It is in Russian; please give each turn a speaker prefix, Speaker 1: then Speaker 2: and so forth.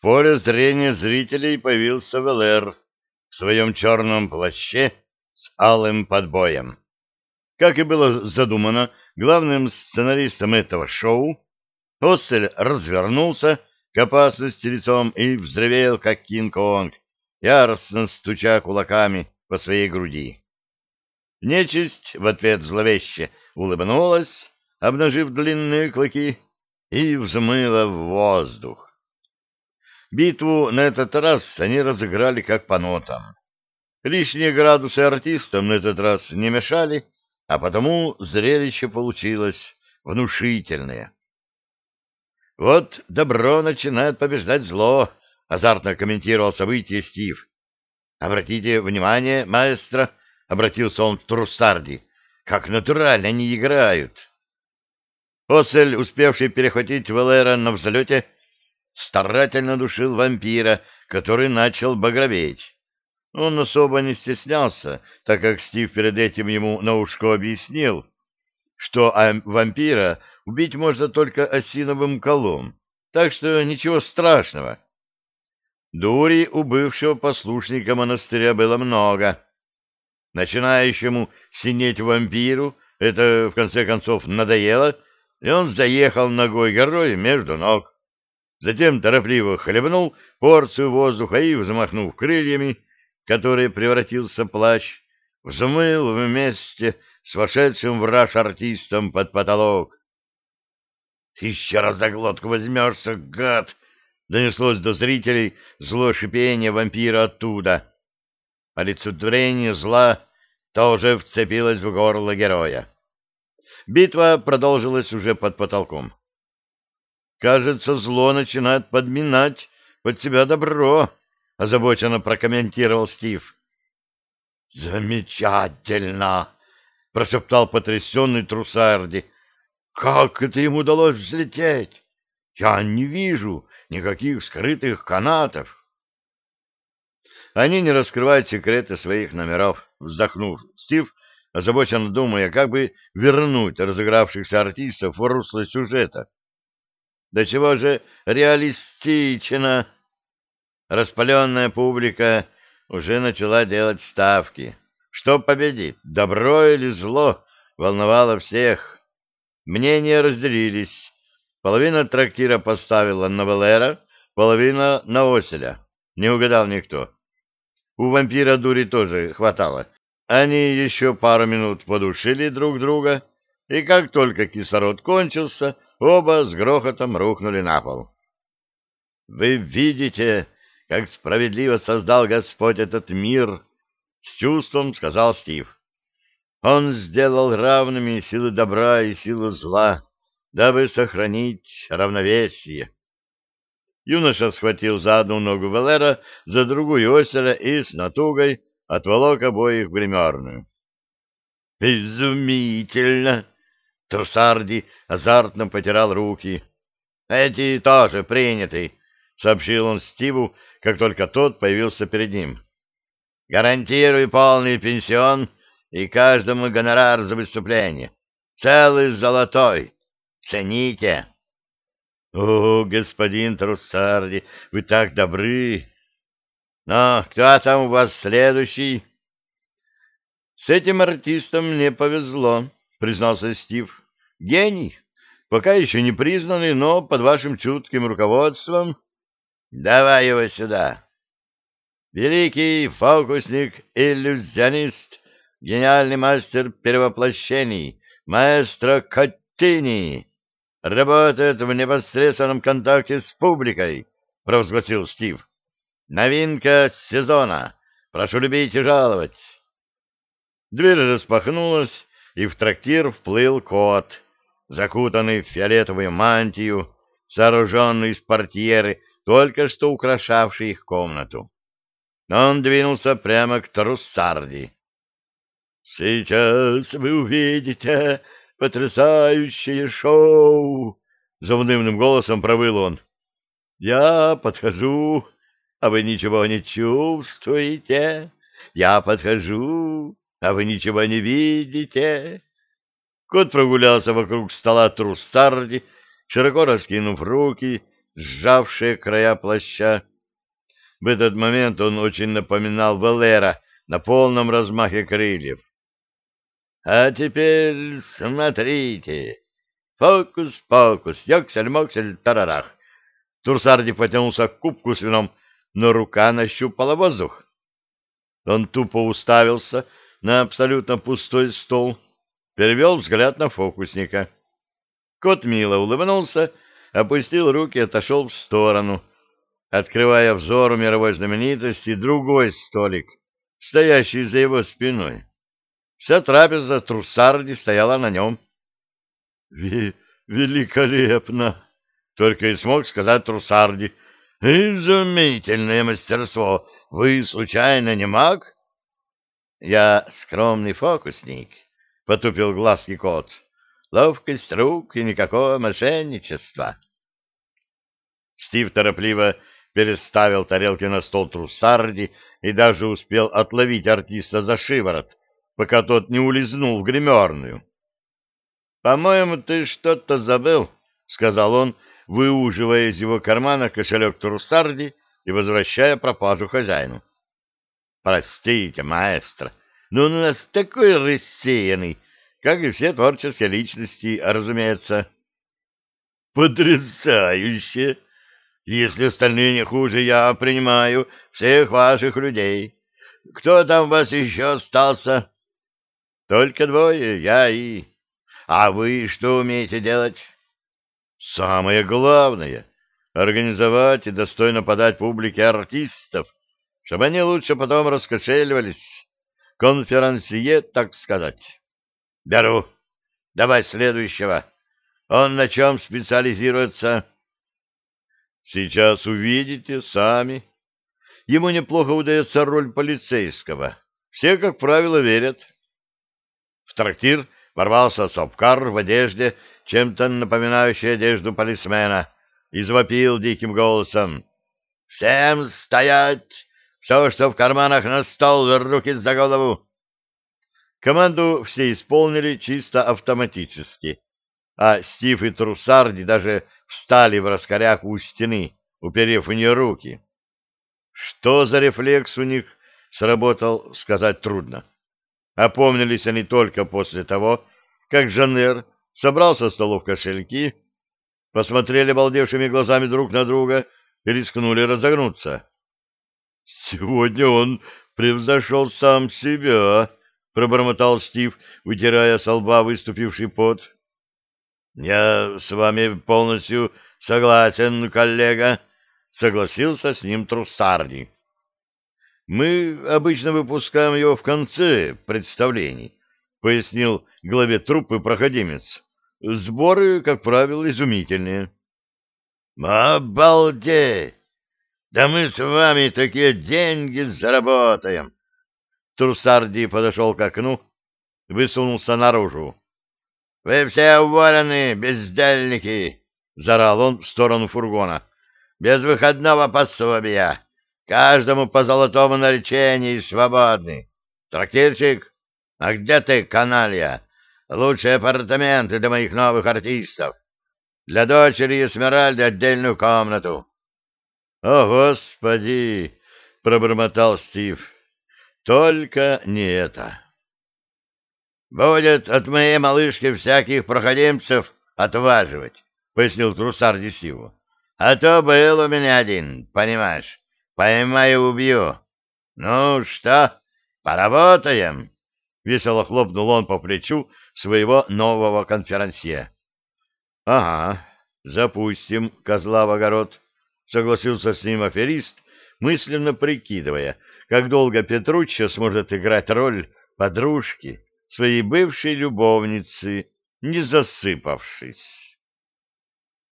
Speaker 1: поле зрения зрителей появился ВЛР в своем черном плаще с алым подбоем. Как и было задумано главным сценаристом этого шоу, Осель развернулся к опасности лицом и взревел, как Кинг-Конг, яростно стуча кулаками по своей груди. Нечисть в ответ зловеще улыбнулась, обнажив длинные клыки, и взмыла в воздух. Битву на этот раз они разыграли как по нотам. Лишние градусы артистам на этот раз не мешали, а потому зрелище получилось внушительное. «Вот добро начинает побеждать зло», — азартно комментировал событие Стив. «Обратите внимание, маэстро», — обратился он к Труссарди, — «как натурально они играют». Осель, успевший перехватить Валера на взлете, старательно душил вампира, который начал багроветь. Он особо не стеснялся, так как Стив перед этим ему на ушко объяснил, что вампира убить можно только осиновым колом, так что ничего страшного. Дури у бывшего послушника монастыря было много. Начинающему синеть вампиру это, в конце концов, надоело — и он заехал ногой горой между ног. Затем торопливо хлебнул порцию воздуха и, взмахнув крыльями, который превратился в плащ, взмыл вместе с вошедшим в раж артистом под потолок. — Еще раз за глотку возьмешься, гад! — донеслось до зрителей зло шипение вампира оттуда. Олицетворение зла тоже вцепилось в горло героя. Битва продолжилась уже под потолком. «Кажется, зло начинает подминать под себя добро», — озабоченно прокомментировал Стив. «Замечательно!» — прошептал потрясенный Трусарди. «Как это ему удалось взлететь? Я не вижу никаких скрытых канатов». Они не раскрывают секреты своих номеров, вздохнув. Стив озабоченно думая, как бы вернуть разыгравшихся артистов в русло сюжета. Да чего же реалистично! Распаленная публика уже начала делать ставки. Что победит, добро или зло, волновало всех. Мнения разделились. Половина трактира поставила на Валера, половина на Оселя. Не угадал никто. У вампира дури тоже хватало. Они еще пару минут подушили друг друга, и как только кислород кончился, оба с грохотом рухнули на пол. «Вы видите, как справедливо создал Господь этот мир!» — с чувством сказал Стив. «Он сделал равными силы добра и силы зла, дабы сохранить равновесие». Юноша схватил за одну ногу Валера, за другую оселя и с натугой отволок обоих в гримерную. «Изумительно!» Трусарди азартно потирал руки. «Эти тоже приняты», — сообщил он Стиву, как только тот появился перед ним. «Гарантирую полный пенсион и каждому гонорар за выступление. Целый золотой. Цените!» «О, господин Трусарди, вы так добры!» Но кто там у вас следующий? С этим артистом мне повезло, признался Стив. Гений. Пока еще не признанный, но под вашим чутким руководством. Давай его сюда. Великий фокусник-иллюзионист, гениальный мастер перевоплощений, маэстро Коттини, работает в непосредственном контакте с публикой, провозгласил Стив. Новинка сезона. Прошу любить и жаловать. Дверь распахнулась, и в трактир вплыл кот, закутанный в фиолетовую мантию, сооруженную из портьеры, только что украшавшей их комнату. Он двинулся прямо к Труссарди. «Сейчас вы увидите потрясающее шоу!» — заунывным голосом провыл он. «Я подхожу а вы ничего не чувствуете. Я подхожу, а вы ничего не видите. Кот прогулялся вокруг стола Труссарди, широко раскинув руки сжавшие края плаща. В этот момент он очень напоминал Валера на полном размахе крыльев. — А теперь смотрите. Фокус-покус, ёксель-моксель, тарарах. Турсарди потянулся к кубку с вином, но рука нащупала воздух. Он тупо уставился на абсолютно пустой стол, перевел взгляд на фокусника. Кот мило улыбнулся, опустил руки и отошел в сторону, открывая взору мировой знаменитости другой столик, стоящий за его спиной. Вся трапеза Труссарди стояла на нем. «Великолепно!» — только и смог сказать Труссарди. «Изумительное мастерство! Вы, случайно, не маг?» «Я скромный фокусник», — потупил глазки кот. «Ловкость рук и никакого мошенничества». Стив торопливо переставил тарелки на стол Труссарди и даже успел отловить артиста за шиворот, пока тот не улизнул в гримерную. — По-моему, ты что-то забыл, — сказал он, выуживая из его кармана кошелек Труссарди и возвращая пропажу хозяину. — Простите, маэстро, но у нас такой рассеянный, как и все творческие личности, разумеется. — Потрясающе! Если остальные не хуже, я принимаю всех ваших людей. Кто там у вас еще остался? — Только двое, я и... А вы что умеете делать? Самое главное — организовать и достойно подать публике артистов, чтобы они лучше потом раскошеливались. Конферансье, так сказать. Беру. Давай следующего. Он на чем специализируется? Сейчас увидите сами. Ему неплохо удается роль полицейского. Все, как правило, верят. В трактир ворвался Сапкар в одежде, чем-то напоминающей одежду полисмена, и завопил диким голосом. «Всем стоять! Все, что в карманах на стол, руки за голову!» Команду все исполнили чисто автоматически, а Стив и Трусарди даже встали в раскоряк у стены, уперев в нее руки. Что за рефлекс у них сработал, сказать трудно. Опомнились они только после того, как Жаннер собрал со столов кошельки, посмотрели балдевшими глазами друг на друга и рискнули разогнуться. «Сегодня он превзошел сам себя», — пробормотал Стив, вытирая со лба выступивший пот. «Я с вами полностью согласен, коллега», — согласился с ним Труссарди. Мы обычно выпускаем его в конце представлений, — пояснил главе труппы проходимец. Сборы, как правило, изумительные. — Обалдеть! Да мы с вами такие деньги заработаем! Трусарди подошел к окну, высунулся наружу. — Вы все уволены, бездельники! — зарал он в сторону фургона. — Без выходного пособия! Каждому по золотому наречению свободны. Трактирчик, а где ты, каналья? Лучшие апартаменты для моих новых артистов. Для дочери Эсмеральды отдельную комнату. — О, Господи! — пробормотал Стив. — Только не это. — Будет от моей малышки всяких проходимцев отваживать, — пояснил Трусарди Сиву. — А то был у меня один, понимаешь. Поймаю, убью. Ну что, поработаем? Весело хлопнул он по плечу своего нового конферансье. Ага, запустим козла в огород, согласился с ним аферист, мысленно прикидывая, как долго Петруччо сможет играть роль подружки своей бывшей любовницы, не засыпавшись.